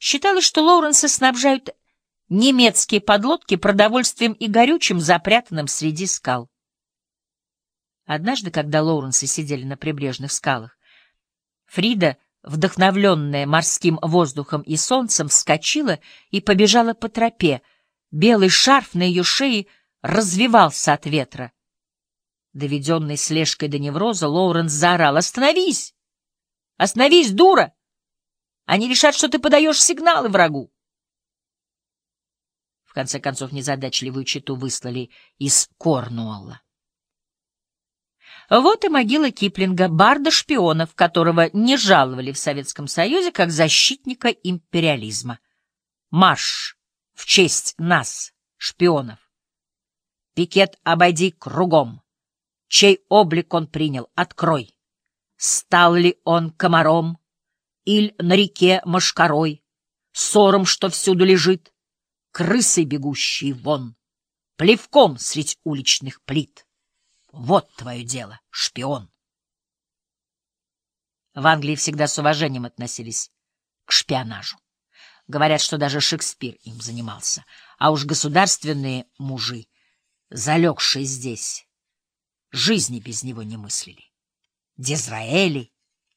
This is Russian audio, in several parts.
Считалось, что Лоуренса снабжают немецкие подлодки продовольствием и горючим, запрятанным среди скал. Однажды, когда Лоуренсы сидели на прибрежных скалах, Фрида, вдохновленная морским воздухом и солнцем, вскочила и побежала по тропе. Белый шарф на ее шее развивался от ветра. Доведенный слежкой до невроза, Лоуренс заорал «Остановись! Остановись, дура! Они решат, что ты подаешь сигналы врагу!» В конце концов, незадачливую читу выслали из Корнуолла. Вот и могила Киплинга, барда шпионов, которого не жаловали в Советском Союзе как защитника империализма. Марш в честь нас, шпионов. Пикет обойди кругом. Чей облик он принял, открой. Стал ли он комаром, или на реке мошкарой, ссором, что всюду лежит, крысой бегущей вон, плевком средь уличных плит. Вот твое дело, шпион. В Англии всегда с уважением относились к шпионажу. Говорят, что даже Шекспир им занимался, а уж государственные мужи, залегшие здесь, жизни без него не мыслили. Дизраэли,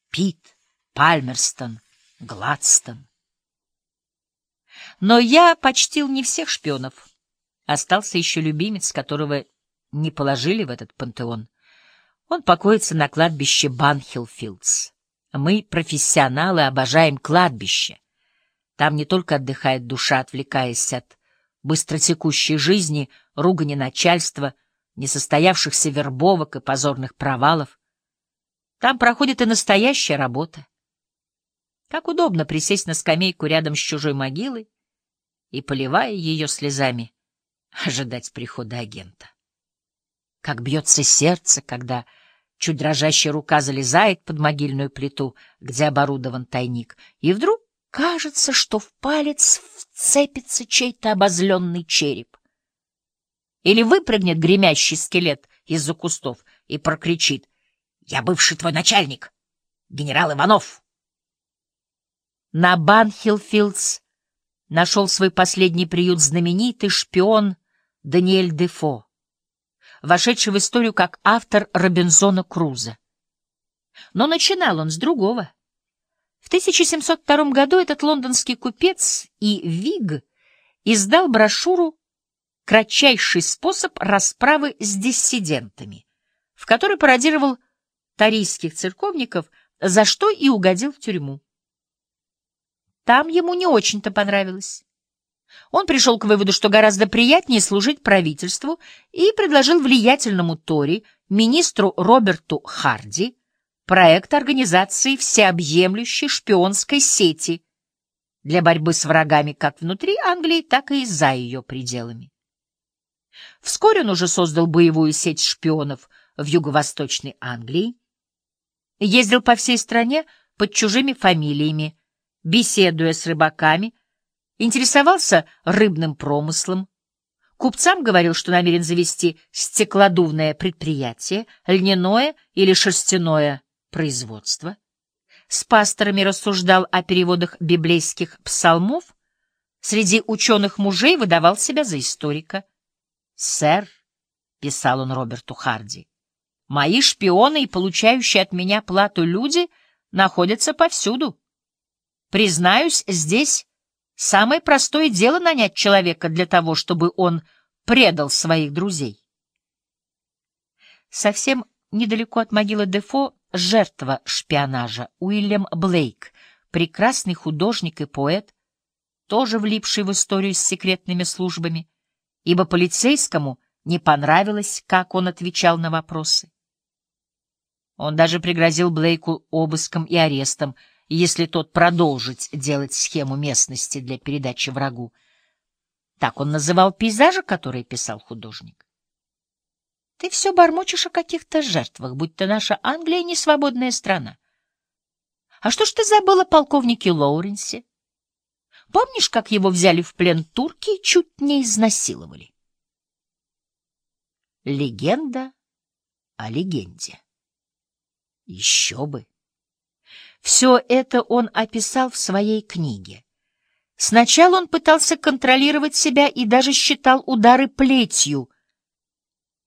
Пит, Пальмерстон, Гладстон. Но я почтил не всех шпионов. Остался еще любимец, которого не положили в этот пантеон. Он покоится на кладбище Банхилфилдс. Мы, профессионалы, обожаем кладбище. Там не только отдыхает душа, отвлекаясь от быстротекущей жизни, ругани начальства, несостоявшихся вербовок и позорных провалов. Там проходит и настоящая работа. Как удобно присесть на скамейку рядом с чужой могилой и, поливая ее слезами, ожидать прихода агента. Как бьется сердце, когда чуть дрожащая рука залезает под могильную плиту, где оборудован тайник, и вдруг кажется, что в палец вцепится чей-то обозленный череп. Или выпрыгнет гремящий скелет из-за кустов и прокричит «Я бывший твой начальник, генерал Иванов!» На Банхилфилдс нашел свой последний приют знаменитый шпион Даниэль Дефо вошедший в историю как автор Робинзона Круза. Но начинал он с другого. В 1702 году этот лондонский купец и Виг издал брошюру «Кратчайший способ расправы с диссидентами», в которой пародировал тарийских церковников, за что и угодил в тюрьму. Там ему не очень-то понравилось. Он пришел к выводу, что гораздо приятнее служить правительству, и предложил влиятельному Тори, министру Роберту Харди, проект организации всеобъемлющей шпионской сети для борьбы с врагами как внутри Англии, так и за ее пределами. Вскоре он уже создал боевую сеть шпионов в юго-восточной Англии, ездил по всей стране под чужими фамилиями, беседуя с рыбаками, интересовался рыбным промыслом. Купцам говорил, что намерен завести стеклодувное предприятие, льняное или шерстяное производство. С пасторами рассуждал о переводах библейских псалмов, среди ученых мужей выдавал себя за историка. «Сэр», — писал он Роберту Харди, — «мои шпионы и получающие от меня плату люди находятся повсюду. Признаюсь, здесь Самое простое дело нанять человека для того, чтобы он предал своих друзей. Совсем недалеко от могилы Дефо жертва шпионажа Уильям Блейк, прекрасный художник и поэт, тоже влипший в историю с секретными службами, ибо полицейскому не понравилось, как он отвечал на вопросы. Он даже пригрозил Блейку обыском и арестом — если тот продолжит делать схему местности для передачи врагу. Так он называл пейзажи, которые писал художник. Ты все бормочешь о каких-то жертвах, будь то наша Англия не свободная страна. А что ж ты забыла полковнике Лоуренсе? Помнишь, как его взяли в плен турки и чуть не изнасиловали? Легенда о легенде. Еще бы! Все это он описал в своей книге. Сначала он пытался контролировать себя и даже считал удары плетью,